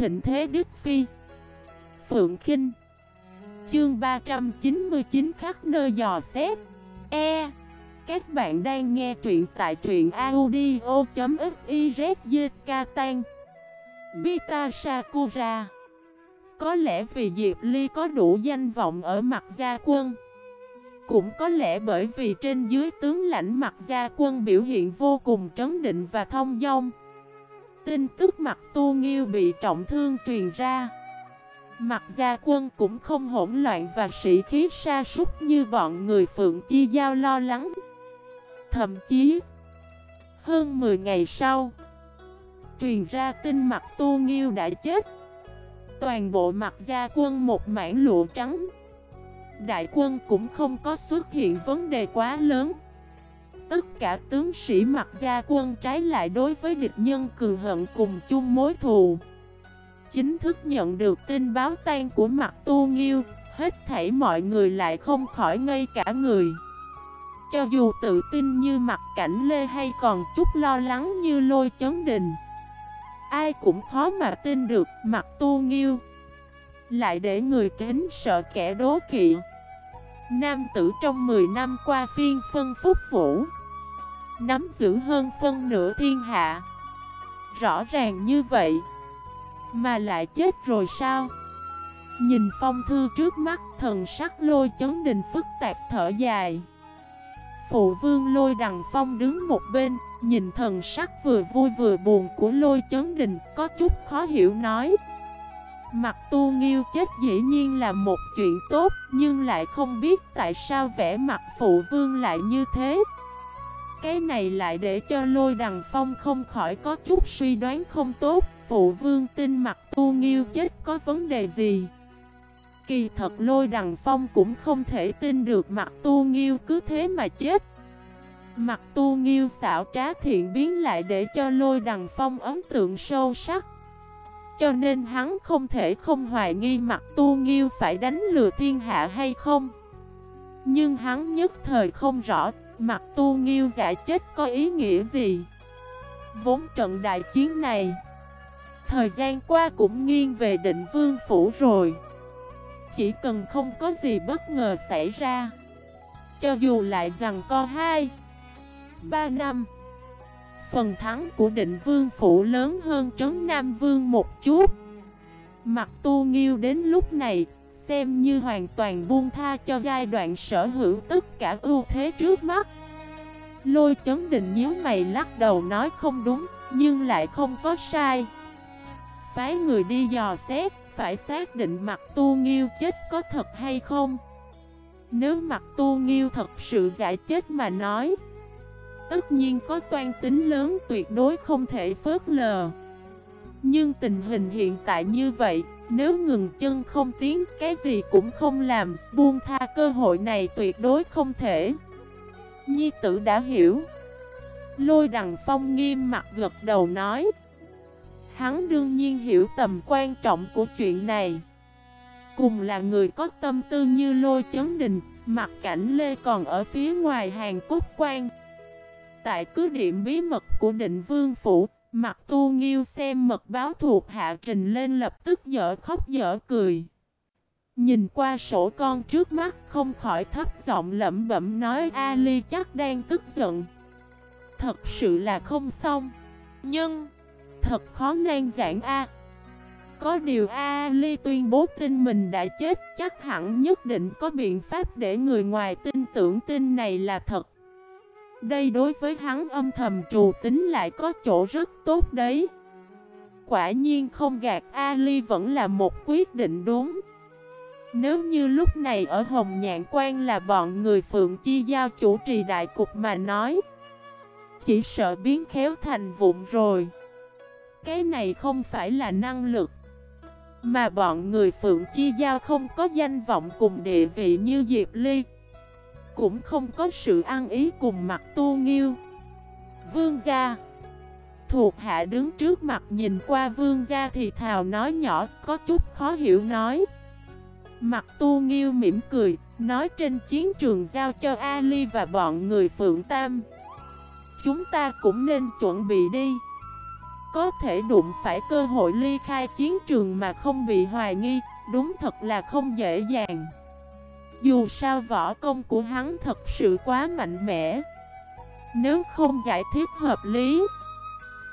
thịnh thế Đức Phi. Phượng Kinh. Chương 399 khắc nơi dò xét. E. Các bạn đang nghe truyện tại truyện audio.xyz Tan. Bita Sakura Có lẽ vì Diệp Ly có đủ danh vọng ở mặt gia quân. Cũng có lẽ bởi vì trên dưới tướng lãnh mặt gia quân biểu hiện vô cùng trấn định và thông dong. Tin tức mặt tu nghiêu bị trọng thương truyền ra. Mặt gia quân cũng không hỗn loạn và sĩ khí sa sút như bọn người Phượng Chi Giao lo lắng. Thậm chí, Hơn 10 ngày sau, Truyền ra tin mặt tu nghiêu đã chết. Toàn bộ mặt gia quân một mảng lụa trắng. Đại quân cũng không có xuất hiện vấn đề quá lớn. Tất cả tướng sĩ mặc gia quân trái lại đối với địch nhân cường hận cùng chung mối thù. Chính thức nhận được tin báo tan của mặt tu nghiêu, Hết thảy mọi người lại không khỏi ngây cả người. Cho dù tự tin như mặt cảnh lê hay còn chút lo lắng như lôi chấn đình, Ai cũng khó mà tin được mặt tu nghiêu. Lại để người kính sợ kẻ đố kỵ. Nam tử trong 10 năm qua phiên phân phúc vũ Nắm giữ hơn phân nửa thiên hạ. Rõ ràng như vậy, Mà lại chết rồi sao? Nhìn phong thư trước mắt, Thần sắc lôi chấn đình phức tạp thở dài. Phụ vương lôi đằng phong đứng một bên, Nhìn thần sắc vừa vui vừa buồn của lôi chấn đình, Có chút khó hiểu nói. Mặt tu nghiêu chết dĩ nhiên là một chuyện tốt, Nhưng lại không biết tại sao vẻ mặt phụ vương lại như thế cái này lại để cho lôi đằng phong không khỏi có chút suy đoán không tốt. Phụ vương tin mặt tu nghiêu chết có vấn đề gì? Kỳ thật lôi đằng phong cũng không thể tin được mặt tu nghiêu cứ thế mà chết. Mặt tu nghiêu xảo trá thiện biến lại để cho lôi đằng phong ấn tượng sâu sắc. Cho nên hắn không thể không hoài nghi mặt tu nghiêu phải đánh lừa thiên hạ hay không. Nhưng hắn nhất thời không rõ Mặt tu nghiêu giả chết có ý nghĩa gì? Vốn trận đại chiến này, Thời gian qua cũng nghiêng về định vương phủ rồi Chỉ cần không có gì bất ngờ xảy ra, Cho dù lại rằng co 2 3 năm, Phần thắng của định vương phủ lớn hơn trấn Nam Vương một chút Mặt tu nghiêu đến lúc này xem như hoàn toàn buông tha cho giai đoạn sở hữu tất cả ưu thế trước mắt. Lôi chấn định nhíu mày lắc đầu nói không đúng, nhưng lại không có sai. Phái người đi dò xét, phải xác định mặt tu nghiêu chết có thật hay không. Nếu mặt tu nghiêu thật sự giả chết mà nói, tất nhiên có toan tính lớn tuyệt đối không thể phớt lờ. Nhưng tình hình hiện tại như vậy, nếu ngừng chân không tiến, cái gì cũng không làm, buông tha cơ hội này tuyệt đối không thể. Nhi tử đã hiểu. Lôi đằng phong nghiêm mặt gật đầu nói. Hắn đương nhiên hiểu tầm quan trọng của chuyện này. Cùng là người có tâm tư như lôi chấn đình, mặt cảnh lê còn ở phía ngoài hàng cốt quan. Tại cứ điểm bí mật của định vương phủ, Mặt tu nghiêu xem mật báo thuộc hạ trình lên lập tức dở khóc dở cười. Nhìn qua sổ con trước mắt không khỏi thấp giọng lẩm bẩm nói Ali chắc đang tức giận. Thật sự là không xong. Nhưng, thật khó nan giảng A. Có điều Ali tuyên bố tin mình đã chết chắc hẳn nhất định có biện pháp để người ngoài tin tưởng tin này là thật. Đây đối với hắn âm thầm trù tính lại có chỗ rất tốt đấy. Quả nhiên không gạt Ali vẫn là một quyết định đúng. Nếu như lúc này ở Hồng Nhạn Quan là bọn người Phượng Chi Giao chủ trì đại cục mà nói, Chỉ sợ biến khéo thành vụn rồi. Cái này không phải là năng lực, Mà bọn người Phượng Chi Giao không có danh vọng cùng địa vị như Diệp Ly cũng không có sự ăn ý cùng mặt tu nghiêu. Vương gia. Thuộc hạ đứng trước mặt nhìn qua vương gia thì thào nói nhỏ, có chút khó hiểu nói. Mặt tu nghiêu mỉm cười, Nói trên chiến trường giao cho Ali và bọn người Phượng Tam. Chúng ta cũng nên chuẩn bị đi. Có thể đụng phải cơ hội ly khai chiến trường mà không bị hoài nghi, Đúng thật là không dễ dàng. Dù sao võ công của hắn thật sự quá mạnh mẽ. Nếu không giải thích hợp lý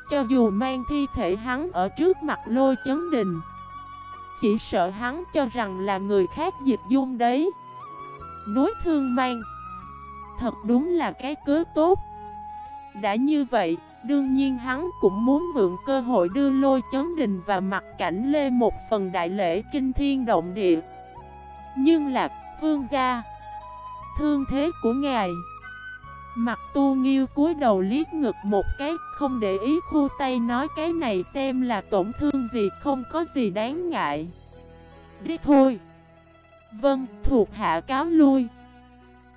Cho dù mang thi thể hắn ở trước mặt lôi chấn đình Chỉ sợ hắn cho rằng là người khác dịch dung đấy. Nối thương mang Thật đúng là cái cớ tốt. Đã như vậy, đương nhiên hắn cũng muốn mượn cơ hội đưa lôi chấn đình và mặt cảnh lê một phần đại lễ kinh thiên động địa. Nhưng là vương gia. Thương thế của ngài. Mặt tu nghiêu cúi đầu liếc ngực một cái Không để ý khu tay nói cái này xem là tổn thương gì Không có gì đáng ngại. Đi thôi. Vâng, thuộc hạ cáo lui.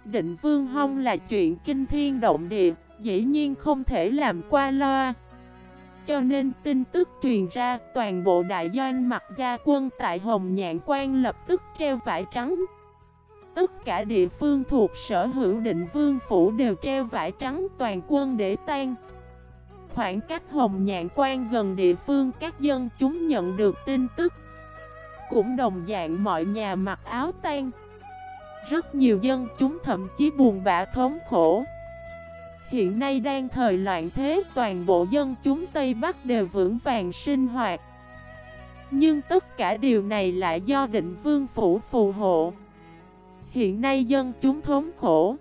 Định vương hông là chuyện kinh thiên động địa Dĩ nhiên không thể làm qua loa. Cho nên tin tức truyền ra Toàn bộ đại doanh mặt gia quân tại Hồng Nhạn Quan lập tức treo vải trắng. Tất cả địa phương thuộc sở hữu định vương phủ đều treo vải trắng toàn quân để tan Khoảng cách Hồng Nhạn Quan gần địa phương các dân chúng nhận được tin tức. Cũng đồng dạng mọi nhà mặc áo tan Rất nhiều dân chúng thậm chí buồn bã thống khổ. Hiện nay đang thời loạn thế, toàn bộ dân chúng Tây Bắc đều vững vàng sinh hoạt. Nhưng tất cả điều này lại do định vương phủ phù hộ. Hiện nay dân chúng thống khổ.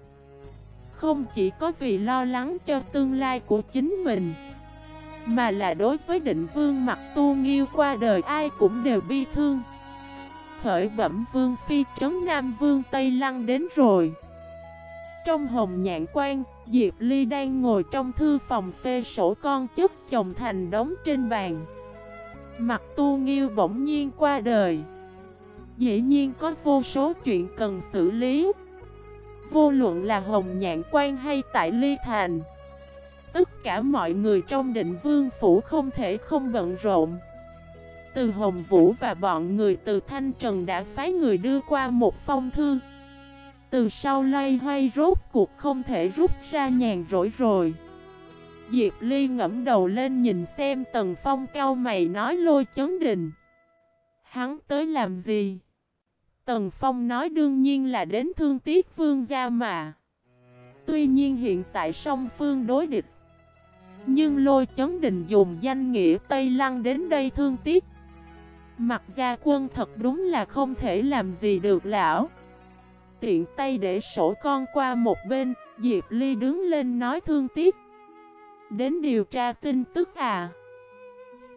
Không chỉ có vì lo lắng cho tương lai của chính mình Mà là đối với định vương mặt tu nghiêu qua đời ai cũng đều bi thương. Khởi bẩm vương phi trấn Nam vương Tây Lăng đến rồi. Trong hồng nhạn quan, Diệp Ly đang ngồi trong thư phòng phê sổ con chất chồng thành đống trên bàn. Mặt tu nghiêu bỗng nhiên qua đời. Dĩ nhiên có vô số chuyện cần xử lý. Vô luận là Hồng Nhạn Quan hay tại Ly Thành, Tất cả mọi người trong định vương phủ không thể không bận rộn. Từ Hồng Vũ và bọn người từ Thanh Trần đã phái người đưa qua một phong thư. Từ sau loay hoay rốt cuộc không thể rút ra nhàn rỗi rồi. Diệp Ly ngẫm đầu lên nhìn xem Tần Phong cao mày nói lôi chấn đình Hắn tới làm gì? Tần Phong nói đương nhiên là đến thương tiếc vương gia mà. Tuy nhiên hiện tại song phương đối địch. Nhưng lôi chấn đình dùng danh nghĩa Tây Lăng đến đây thương tiếc. Mặt gia quân thật đúng là không thể làm gì được lão. Tiện tay để sổ con qua một bên, Diệp Ly đứng lên nói thương tiếc. Đến điều tra tin tức à?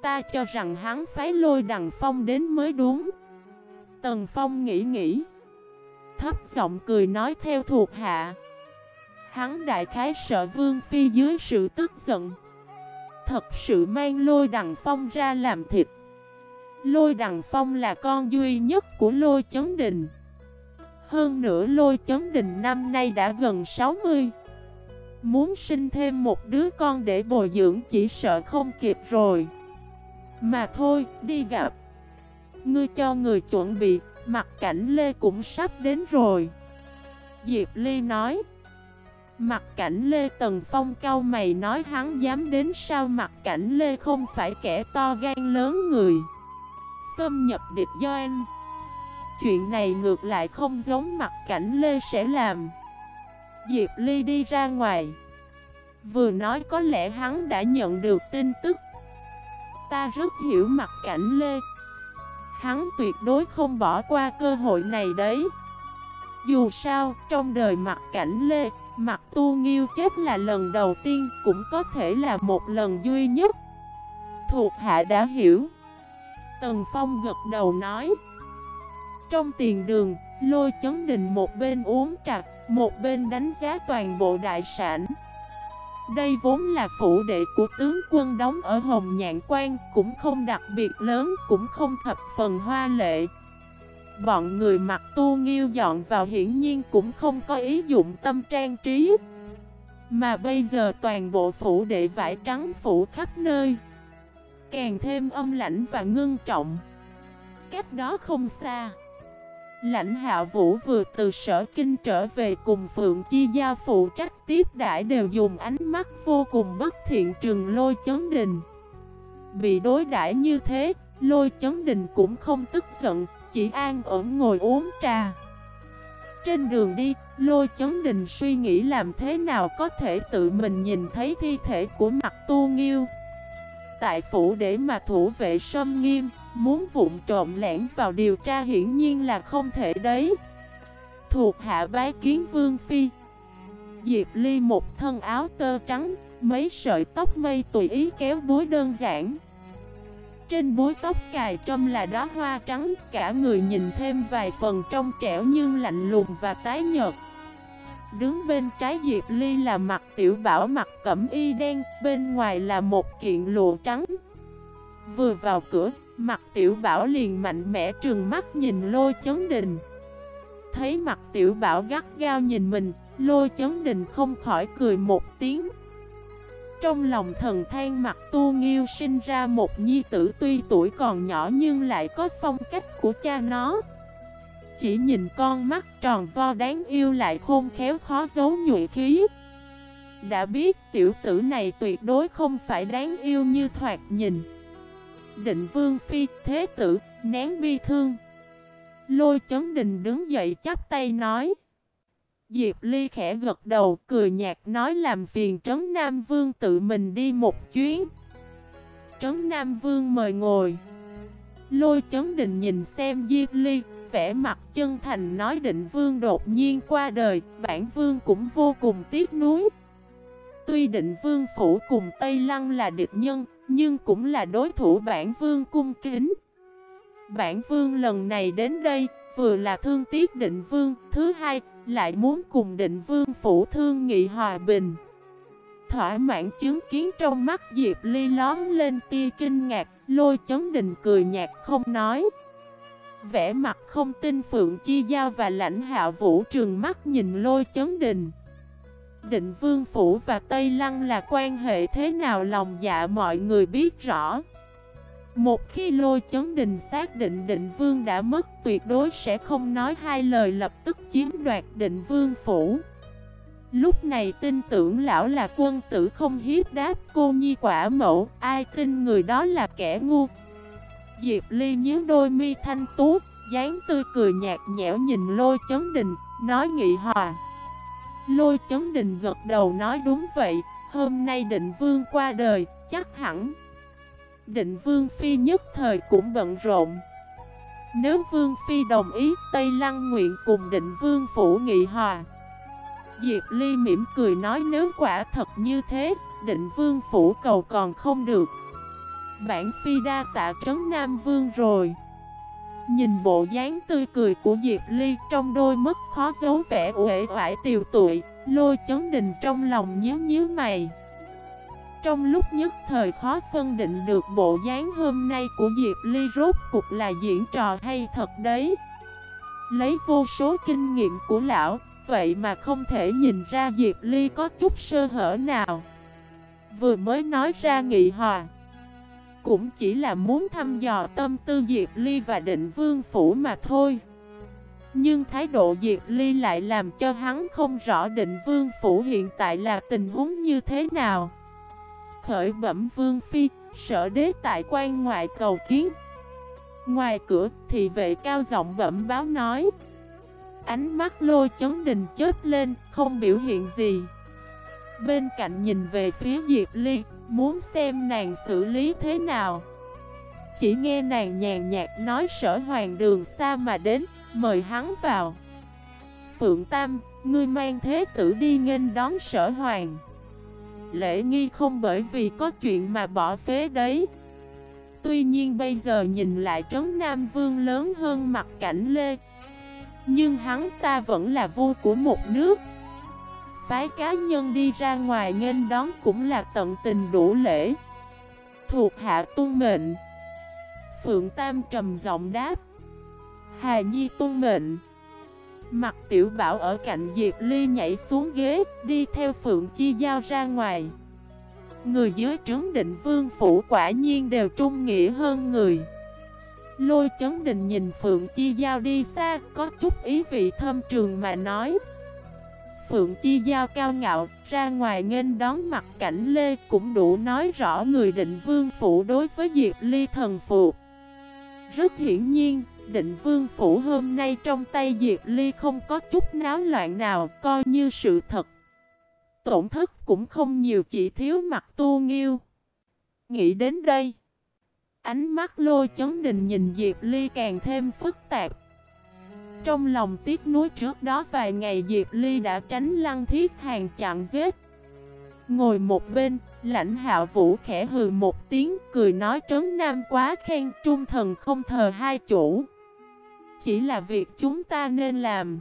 Ta cho rằng hắn phái lôi đằng phong đến mới đúng. Tần Phong nghĩ nghĩ. Thấp giọng cười nói theo thuộc hạ. Hắn đại khái sợ Vương Phi dưới sự tức giận. Thật sự mang lôi đằng phong ra làm thịt. Lôi đằng phong là con duy nhất của lôi chấn đình. Hơn nữa lôi chấn đình năm nay đã gần 60 Muốn sinh thêm một đứa con để bồi dưỡng chỉ sợ không kịp rồi. Mà thôi, đi gặp. Ngươi cho người chuẩn bị, mặt cảnh Lê cũng sắp đến rồi. Diệp Ly nói. Mặt cảnh Lê Tần Phong cao mày nói hắn dám đến sao mặt cảnh Lê không phải kẻ to gan lớn người. Xâm nhập địch do anh. Chuyện này ngược lại không giống mặt cảnh Lê sẽ làm. Diệp Ly đi ra ngoài. Vừa nói có lẽ hắn đã nhận được tin tức. Ta rất hiểu mặt cảnh Lê. Hắn tuyệt đối không bỏ qua cơ hội này đấy. Dù sao, trong đời mặt cảnh Lê, mặt tu nghiêu chết là lần đầu tiên Cũng có thể là một lần duy nhất. Thuộc hạ đã hiểu. Tần Phong gật đầu nói. Trong tiền đường, lôi chấn đình một bên uống trà Một bên đánh giá toàn bộ đại sản đây vốn là phủ đệ của tướng quân đóng ở Hồng Nhạn Quan Cũng không đặc biệt lớn, cũng không thập phần hoa lệ. Bọn người mặc tu nghiêu dọn vào hiển nhiên cũng không có ý dụng tâm trang trí. Mà bây giờ toàn bộ phủ đệ vải trắng phủ khắp nơi Càng thêm âm lãnh và ngưng trọng. Cách đó không xa Lãnh hạ vũ vừa từ sở kinh trở về cùng Phượng Chi Gia phụ trách tiếp đãi đều dùng ánh mắt vô cùng bất thiện trừng lôi chấn đình. Bị đối đãi như thế, lôi chấn đình cũng không tức giận, chỉ an ổn ngồi uống trà. Trên đường đi, lôi chấn đình suy nghĩ làm thế nào có thể tự mình nhìn thấy thi thể của mặt tu nghiêu. Tại phủ để mà thủ vệ sâm nghiêm, muốn vụn trộm lẻn vào điều tra hiển nhiên là không thể đấy. Thuộc hạ bái kiến vương phi. Diệp Ly một thân áo tơ trắng, mấy sợi tóc mây tùy ý kéo búi đơn giản. Trên búi tóc cài trâm là đóa hoa trắng, cả người nhìn thêm vài phần trong trẻo nhưng lạnh lùng và tái nhợt. Đứng bên trái Diệp Ly là mặt tiểu bảo mặt cẩm y đen, bên ngoài là một kiện lụa trắng. Vừa vào cửa, mặt tiểu bảo liền mạnh mẽ trừng mắt nhìn lôi chấn đình. Thấy mặt tiểu bảo gắt gao nhìn mình, lôi chấn đình không khỏi cười một tiếng. Trong lòng thần than mặt tu nghiêu sinh ra một nhi tử tuy tuổi còn nhỏ nhưng lại có phong cách của cha nó. Chỉ nhìn con mắt tròn vo đáng yêu lại khôn khéo khó giấu nhuệ khí. Đã biết tiểu tử này tuyệt đối không phải đáng yêu như thoạt nhìn. Định vương phi thế tử, nén bi thương. Lôi chấn đình đứng dậy chắp tay nói. Diệp Ly khẽ gật đầu, cười nhạt nói làm phiền Trấn Nam Vương tự mình đi một chuyến. Trấn Nam Vương mời ngồi. Lôi chấn định nhìn xem Diệp Ly, vẻ mặt chân thành nói định vương đột nhiên qua đời, bản vương cũng vô cùng tiếc nuối. Tuy định vương phủ cùng Tây Lăng là địch nhân, nhưng cũng là đối thủ bản vương cung kính. Bản vương lần này đến đây, vừa là thương tiếc định vương, thứ hai, lại muốn cùng định vương phủ thương nghị hòa bình. Thỏa mãn chứng kiến trong mắt Diệp Ly lón lên tia kinh ngạc Lôi chấn đình cười nhạt không nói. Vẽ mặt không tin Phượng Chi Giao và lãnh hạ vũ trường mắt nhìn lôi chấn đình Định vương phủ và Tây Lăng là quan hệ thế nào lòng dạ mọi người biết rõ. Một khi lôi chấn đình xác định định vương đã mất, tuyệt đối sẽ không nói hai lời lập tức chiếm đoạt định vương phủ. Lúc này tin tưởng lão là quân tử không hiếp đáp, cô nhi quả mẫu, Ai tin người đó là kẻ ngu? Diệp Ly nhớ đôi mi thanh tú, dáng tươi cười nhạt nhẽo nhìn lôi chấn đình, Nói nghị hòa Lôi chấn đình gật đầu nói đúng vậy, Hôm nay định vương qua đời, Chắc hẳn Định Vương Phi nhất thời cũng bận rộn. Nếu Vương Phi đồng ý, Tây Lăng nguyện cùng định Vương Phủ nghị hòa. Diệp Ly mỉm cười nói nếu quả thật như thế, Định Vương Phủ cầu còn không được. Bản Phi đa tạ trấn Nam Vương rồi. Nhìn bộ dáng tươi cười của Diệp Ly trong đôi mắt khó giấu vẻ uể oải tiều tụi, Lôi chấn đình trong lòng nhíu nhíu mày. Trong lúc nhất thời khó phân định được bộ dáng hôm nay của Diệp Ly rốt cục là diễn trò hay thật đấy. Lấy vô số kinh nghiệm của lão, Vậy mà không thể nhìn ra Diệp Ly có chút sơ hở nào. Vừa mới nói ra nghị hòa cũng chỉ là muốn thăm dò tâm tư Diệp Ly và định vương phủ mà thôi Nhưng thái độ Diệp Ly lại làm cho hắn không rõ định vương phủ hiện tại là tình huống như thế nào khởi bẩm vương phi, sở đế tại quan ngoại cầu kiến. Ngoài cửa thì vệ cao giọng bẩm báo nói. Ánh mắt lôi chấn đình chết lên, không biểu hiện gì. Bên cạnh nhìn về phía Diệp Ly, muốn xem nàng xử lý thế nào. Chỉ nghe nàng nhàn nhạt nói sở hoàng đường xa mà đến, mời hắn vào. Phượng Tam, ngươi mang thế tử đi nghênh đón sở hoàng lễ nghi không bởi vì có chuyện mà bỏ phế đấy Tuy nhiên bây giờ nhìn lại trấn Nam Vương lớn hơn mặt cảnh Lê Nhưng hắn ta vẫn là vua của một nước Phái cá nhân đi ra ngoài nghênh đón cũng là tận tình đủ lễ Thuộc hạ tuân mệnh Phượng Tam trầm giọng đáp Hà Nhi tuân mệnh Mặt tiểu bảo ở cạnh Diệp Ly nhảy xuống ghế, đi theo Phượng Chi Giao ra ngoài. Người dưới trướng định vương phủ quả nhiên đều trung nghĩa hơn người. Lôi chấn định nhìn Phượng Chi Giao đi xa, có chút ý vị thâm trường mà nói phượng chi giao cao ngạo, ra ngoài nghênh đón mặt cảnh Lê cũng đủ nói rõ người định vương phủ đối với Diệp Ly thần phụ. Rất hiển nhiên, định vương phủ hôm nay trong tay Diệp Ly không có chút náo loạn nào, coi như sự thật. Tổn thất cũng không nhiều chỉ thiếu mặt tu nghiêu. Nghĩ đến đây, ánh mắt lôi chấn đình nhìn Diệp Ly càng thêm phức tạp. Trong lòng tiếc nuối trước đó vài ngày Diệp Ly đã tránh lăng thiết hàng chặn giết. Ngồi một bên, lãnh hạ vũ khẽ hừ một tiếng cười nói trấn nam quá khen trung thần không thờ hai chủ. Chỉ là việc chúng ta nên làm.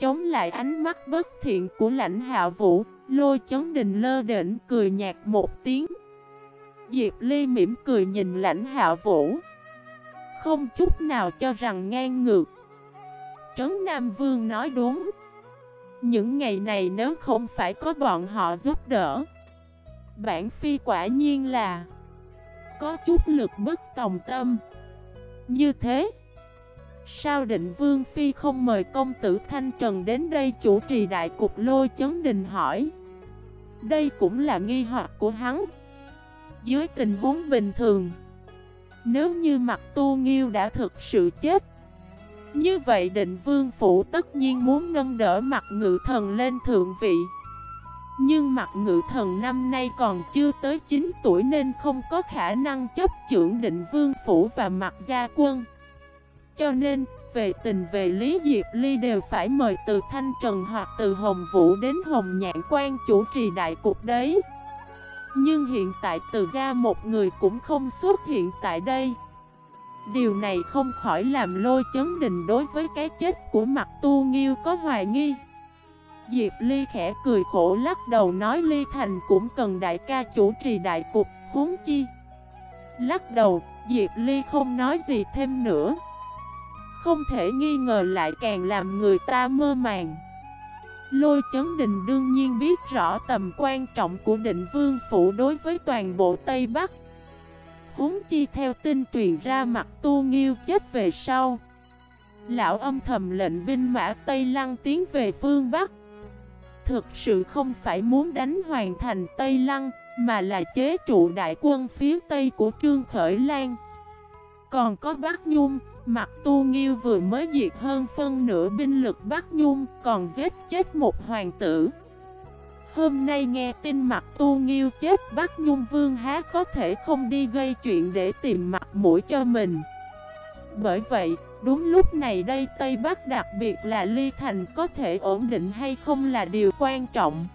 Chống lại ánh mắt bất thiện của lãnh hạ vũ, lôi chấn đình lơ đỉnh cười nhạt một tiếng. Diệp Ly mỉm cười nhìn lãnh hạ vũ. Không chút nào cho rằng ngang ngược. Trấn Nam Vương nói đúng. Những ngày này nếu không phải có bọn họ giúp đỡ, Bản phi quả nhiên là Có chút lực bất tòng tâm. Như thế, Sao định Vương Phi không mời công tử Thanh Trần đến đây chủ trì đại cục lôi chấn đình hỏi? Đây cũng là nghi hoặc của hắn. Dưới tình huống bình thường, Nếu như mặt tu nghiêu đã thực sự chết như vậy định vương phủ tất nhiên muốn nâng đỡ mặt ngự thần lên thượng vị. Nhưng mặt ngự thần năm nay còn chưa tới 9 tuổi nên không có khả năng chấp trưởng định vương phủ và mặt gia quân. Cho nên, về tình về Lý Diệp Ly đều phải mời từ Thanh Trần hoặc từ Hồng Vũ đến Hồng Nhạn Quan chủ trì đại cục đấy. Nhưng hiện tại từ gia một người cũng không xuất hiện tại đây. Điều này không khỏi làm lôi chấn đình đối với cái chết của mặt tu nghiêu có hoài nghi. Diệp Ly khẽ cười khổ lắc đầu nói Ly Thành cũng cần đại ca chủ trì đại cục, huống chi. Lắc đầu, Diệp Ly không nói gì thêm nữa. Không thể nghi ngờ lại càng làm người ta mơ màng. Lôi chấn đình đương nhiên biết rõ tầm quan trọng của định vương phủ đối với toàn bộ Tây Bắc. Huống chi theo tin truyền ra mặt tu nghiêu chết về sau. Lão âm thầm lệnh binh mã Tây Lăng tiến về phương Bắc. Thực sự không phải muốn đánh hoàn thành Tây Lăng, Mà là chế trụ đại quân phía Tây của Trương Khởi Lan. Còn có Bắc Nhung, Mặt tu nghiêu vừa mới diệt hơn phân nửa binh lực Bắc Nhung, Còn giết chết một hoàng tử. Hôm nay nghe tin mặt tu nghiêu chết Bắc Nhung Vương há có thể không đi gây chuyện để tìm mặt mũi cho mình. Bởi vậy, đúng lúc này đây Tây Bắc đặc biệt là Ly Thành có thể ổn định hay không là điều quan trọng.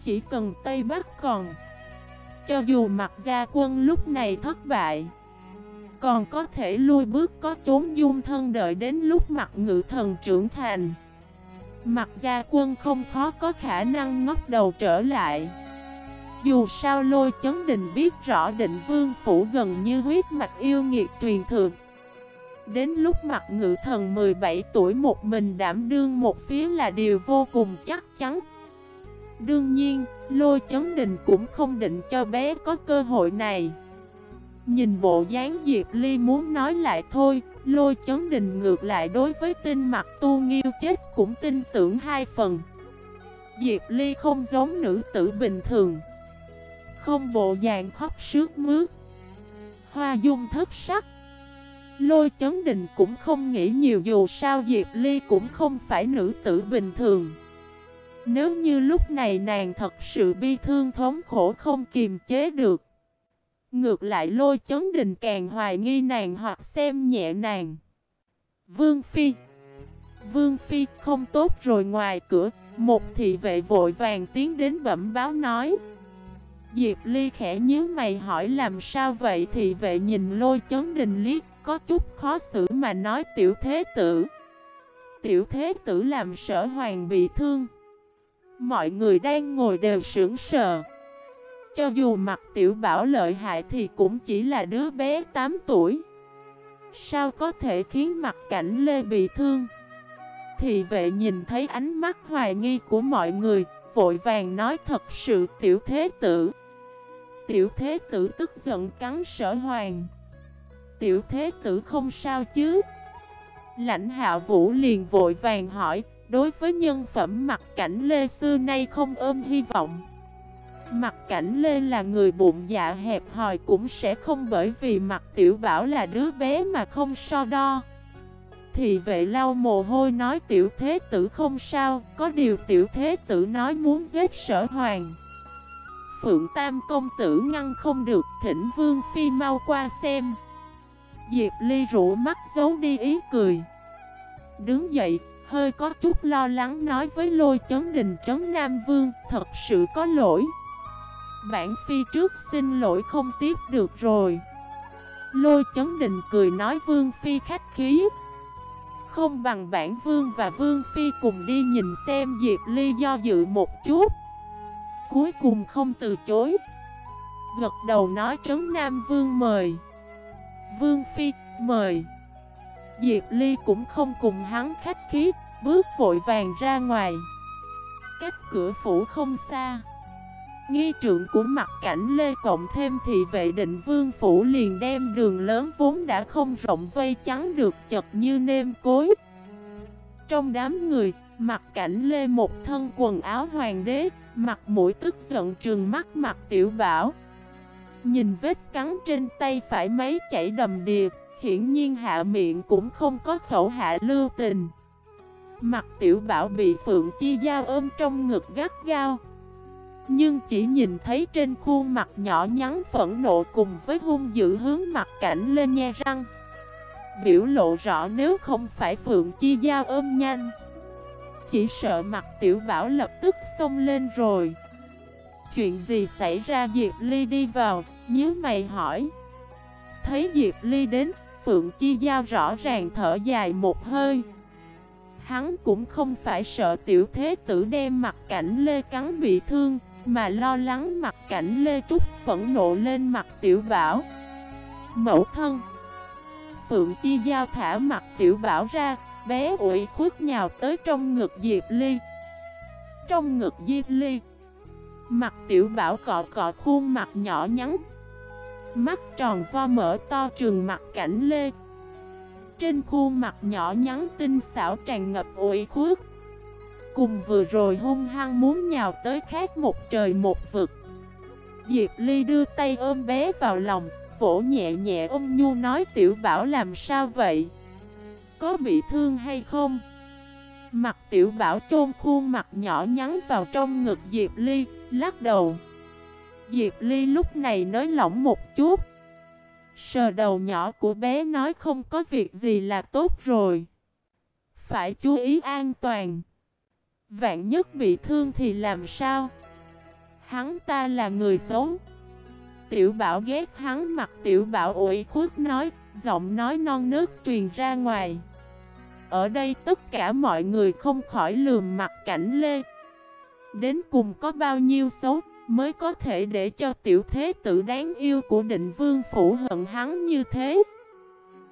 Chỉ cần Tây Bắc còn Cho dù mặt gia quân lúc này thất bại Còn có thể lui bước có trốn dung thân đợi đến lúc mặt ngự thần trưởng thành. Mặt gia quân không khó có khả năng ngóc đầu trở lại. Dù sao lôi chấn đình biết rõ định vương phủ gần như huyết mạch yêu nghiệt truyền thượng. Đến lúc mặt ngự thần 17 tuổi một mình đảm đương một phía là điều vô cùng chắc chắn. Đương nhiên, lôi chấn đình cũng không định cho bé có cơ hội này. Nhìn bộ dáng Diệp Ly muốn nói lại thôi, Lôi chấn đình ngược lại đối với tin mặt tu nghiêu chết cũng tin tưởng hai phần. Diệp Ly không giống nữ tử bình thường. Không bộ dạng khóc sướt mướt. Hoa dung thất sắc. Lôi chấn đình cũng không nghĩ nhiều dù sao Diệp Ly cũng không phải nữ tử bình thường. Nếu như lúc này nàng thật sự bi thương thống khổ không kiềm chế được Ngược lại lôi chấn đình càng hoài nghi nàng hoặc xem nhẹ nàng. Vương Phi. Vương Phi, không tốt rồi ngoài cửa, Một thị vệ vội vàng tiến đến bẩm báo nói. Diệp Ly khẽ nhíu mày hỏi làm sao vậy Thị vệ nhìn lôi chấn đình liếc, Có chút khó xử mà nói tiểu thế tử. Tiểu thế tử làm sở hoàng bị thương. Mọi người đang ngồi đều sững sờ cho dù mặt tiểu bảo lợi hại thì cũng chỉ là đứa bé 8 tuổi. Sao có thể khiến mặt cảnh Lê bị thương? Thì vệ nhìn thấy ánh mắt hoài nghi của mọi người, Vội vàng nói thật sự tiểu thế tử. Tiểu thế tử tức giận cắn sở hoàng. Tiểu thế tử không sao chứ? Lãnh hạ vũ liền vội vàng hỏi, Đối với nhân phẩm mặt cảnh Lê xưa nay không ôm hy vọng. Mặt cảnh Lê là người bụng dạ hẹp hòi cũng sẽ không bởi vì mặt tiểu bảo là đứa bé mà không so đo. Thì vệ lau mồ hôi nói tiểu thế tử không sao Có điều tiểu thế tử nói muốn giết sở hoàng. Phượng Tam công tử ngăn không được thỉnh Vương Phi mau qua xem. Diệp Ly rũ mắt giấu đi ý cười. Đứng dậy, hơi có chút lo lắng nói với lôi chấn đình trấn Nam Vương Thật sự có lỗi. Bản Phi trước xin lỗi không tiếp được rồi. Lôi chấn đình cười nói Vương Phi khách khí. Không bằng bản Vương và Vương Phi cùng đi nhìn xem Diệp Ly do dự một chút. Cuối cùng không từ chối. Gật đầu nói Trấn Nam Vương mời. Vương Phi mời. Diệp Ly cũng không cùng hắn khách khí, Bước vội vàng ra ngoài. Cách cửa phủ không xa. Nghi trượng của mặt cảnh Lê Cộng thêm thị vệ định vương phủ liền đem đường lớn vốn đã không rộng vây chắn được chật như nêm cối. Trong đám người, mặt cảnh Lê một thân quần áo hoàng đế Mặt mũi tức giận trừng mắt mặt tiểu bảo. Nhìn vết cắn trên tay phải máy chảy đầm đìa Hiển nhiên hạ miệng cũng không có khẩu hạ lưu tình. Mặt tiểu bảo bị Phượng Chi Giao ôm trong ngực gắt gao nhưng chỉ nhìn thấy trên khuôn mặt nhỏ nhắn phẫn nộ cùng với hung dữ hướng mặt cảnh lên nhe răng. Biểu lộ rõ nếu không phải Phượng Chi Giao ôm nhanh. Chỉ sợ mặt tiểu bảo lập tức xông lên rồi. Chuyện gì xảy ra Diệp Ly đi vào, nhớ mày hỏi. Thấy Diệp Ly đến, Phượng Chi Giao rõ ràng thở dài một hơi. Hắn cũng không phải sợ tiểu thế tử đem mặt cảnh Lê cắn bị thương. Mà lo lắng mặt cảnh Lê Trúc phẫn nộ lên mặt tiểu bảo. Mẫu thân, Phượng Chi Giao thả mặt tiểu bảo ra, Bé ủi khuất nhào tới trong ngực Diệp Ly. Trong ngực Diệp Ly, Mặt tiểu bảo cọ cọ khuôn mặt nhỏ nhắn. Mắt tròn vo mở to trường mặt cảnh lê. Trên khuôn mặt nhỏ nhắn tinh xảo tràn ngập ủi khuất. Cùng vừa rồi hung hăng muốn nhào tới khác một trời một vực Diệp Ly đưa tay ôm bé vào lòng Vỗ nhẹ nhẹ ôm nhu nói tiểu bảo làm sao vậy có bị thương hay không? Mặt tiểu bảo chôn khuôn mặt nhỏ nhắn vào trong ngực Diệp Ly, lắc đầu. Diệp Ly lúc này nới lỏng một chút. Sờ đầu nhỏ của bé nói không có việc gì là tốt rồi. Phải chú ý an toàn. Vạn nhất bị thương thì làm sao? Hắn ta là người xấu. Tiểu bảo ghét hắn mặt tiểu bảo ủi khuất nói, giọng nói non nước truyền ra ngoài. Ở đây tất cả mọi người không khỏi lườm mặt cảnh lê Đến cùng có bao nhiêu xấu Mới có thể để cho tiểu thế tử đáng yêu của định vương phủ hận hắn như thế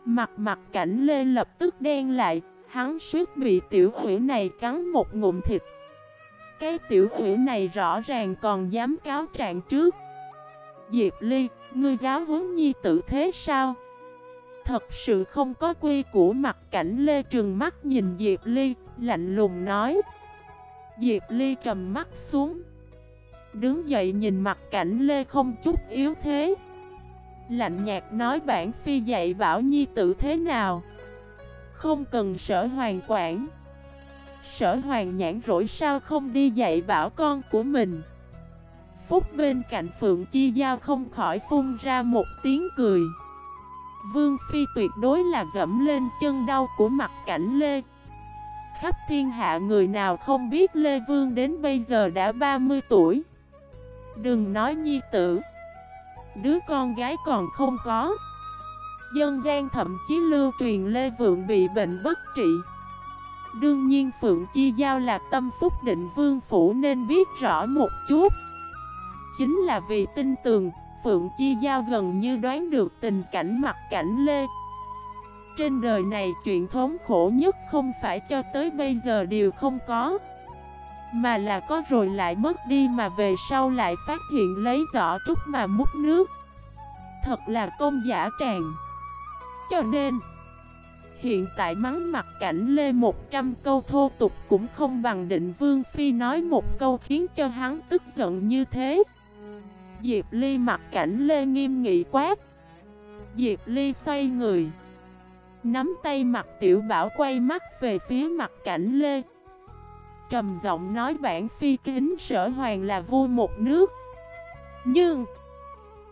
Mặt mặt cảnh lê lập tức đen lại Hắn suýt bị tiểu ủy này cắn một ngụm thịt. Cái tiểu ủy này rõ ràng còn dám cáo trạng trước. Diệp Ly, ngươi giáo huấn nhi tử thế sao? Thật sự không có quy của mặt cảnh Lê Trừng mắt nhìn Diệp Ly, lạnh lùng nói. Diệp Ly trầm mắt xuống. Đứng dậy nhìn mặt cảnh Lê không chút yếu thế. Lạnh nhạt nói bản phi dạy bảo nhi tử thế nào? Không cần sở hoàng quản. Sở hoàng nhãn rỗi sao không đi dạy bảo con của mình? Phúc bên cạnh Phượng Chi Giao không khỏi phun ra một tiếng cười. Vương Phi tuyệt đối là dẫm lên chân đau của mặt cảnh Lê. Khắp thiên hạ người nào không biết Lê Vương đến bây giờ đã 30 tuổi? Đừng nói nhi tử. Đứa con gái còn không có. Dân gian thậm chí lưu truyền Lê Vượng bị bệnh bất trị. Đương nhiên Phượng Chi Giao là tâm phúc định vương phủ nên biết rõ một chút. Chính là vì tin tường, Phượng Chi Giao gần như đoán được tình cảnh mặt cảnh Lê. Trên đời này chuyện thống khổ nhất không phải cho tới bây giờ đều không có, Mà là có rồi lại mất đi mà về sau lại phát hiện lấy giỏ trúc mà múc nước. Thật là công giả tràng. Cho nên, Hiện tại mắng mặt cảnh Lê 100 câu thô tục cũng không bằng định Vương Phi nói một câu khiến cho hắn tức giận như thế. Diệp Ly mặt cảnh Lê nghiêm nghị quát. Diệp Ly xoay người, Nắm tay mặt tiểu bảo quay mắt về phía mặt cảnh Lê. Trầm giọng nói bản phi kính sở hoàng là vua một nước. Nhưng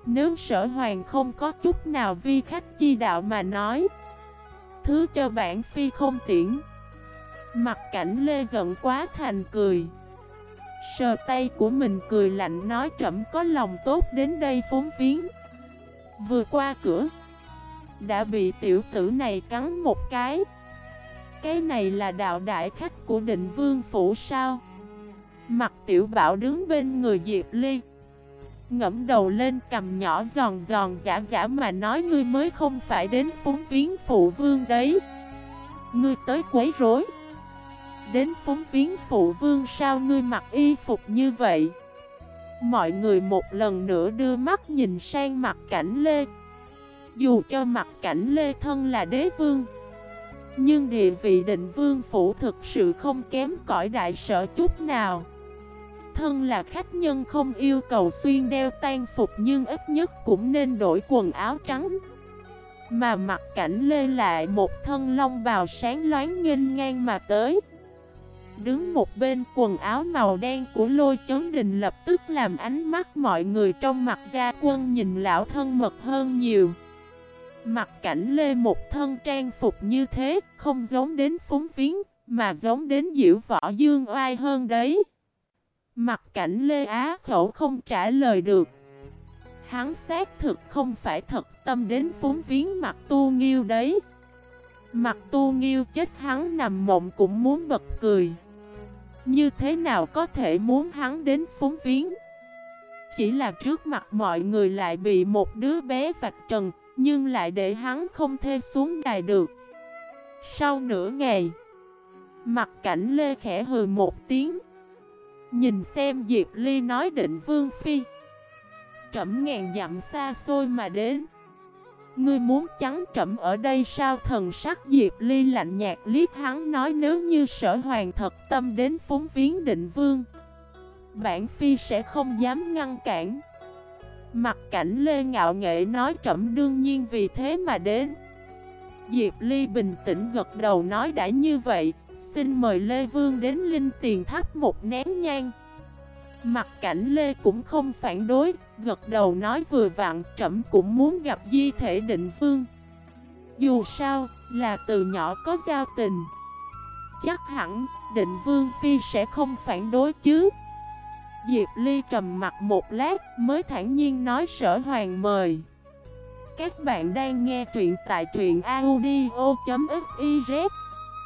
nếu sở hoàng không có chút nào vi khách chi đạo mà nói, Thứ cho bản phi không tiễn. Mặt cảnh Lê giận quá thành cười. Sờ tay của mình cười lạnh nói trẫm có lòng tốt đến đây phốn viếng. Vừa qua cửa, Đã bị tiểu tử này cắn một cái. Cái này là đạo đại khách của định vương phủ sao? Mặt tiểu bảo đứng bên người Diệp Ly. Ngẫm đầu lên cầm nhỏ giòn giòn giả giả mà nói ngươi mới không phải đến phúng viếng phụ vương đấy. Ngươi tới quấy rối. Đến phúng viếng phụ vương sao ngươi mặc y phục như vậy? Mọi người một lần nữa đưa mắt nhìn sang mặt cảnh Lê. Dù cho mặt cảnh Lê thân là đế vương, Nhưng địa vị định vương phủ thực sự không kém cỏi đại sở chút nào. Thân là khách nhân không yêu cầu xuyên đeo tan phục nhưng ít nhất cũng nên đổi quần áo trắng. Mà mặt cảnh Lê lại một thân long bào sáng loáng nghênh ngang mà tới. Đứng một bên quần áo màu đen của lôi chấn đình lập tức làm ánh mắt mọi người trong mặt gia quân nhìn lão thân mật hơn nhiều. Mặt cảnh lê một thân trang phục như thế không giống đến phúng viếng mà giống đến diễu võ dương oai hơn đấy. Mặt cảnh lê á khẩu không trả lời được. Hắn xác thực không phải thật tâm đến phúng viếng mặt tu nghiêu đấy. Mặt tu nghiêu chết hắn nằm mộng cũng muốn bật cười. Như thế nào có thể muốn hắn đến phúng viếng? Chỉ là trước mặt mọi người lại bị một đứa bé vạch trần, Nhưng lại để hắn không thê xuống đài được. Sau nửa ngày, Mặt cảnh Lê khẽ hừ một tiếng. Nhìn xem Diệp Ly nói định Vương Phi. Trẩm ngàn dặm xa xôi mà đến. Ngươi muốn trắng trẫm ở đây sao? Thần sắc Diệp Ly lạnh nhạt liếc hắn nói nếu như sở hoàng thật tâm đến phúng viếng định vương, Bản phi sẽ không dám ngăn cản. Mặt cảnh Lê ngạo nghệ nói trẫm đương nhiên vì thế mà đến. Diệp Ly bình tĩnh gật đầu nói đã như vậy Xin mời Lê Vương đến Linh Tiền tháp một nén nhang Mặt cảnh Lê cũng không phản đối, gật đầu nói vừa vặn trẫm cũng muốn gặp di thể định vương. Dù sao, là từ nhỏ có giao tình. Chắc hẳn, định vương phi sẽ không phản đối chứ. Diệp Ly trầm mặt một lát mới thản nhiên nói sở hoàng mời. Các bạn đang nghe truyện tại truyện audio.fif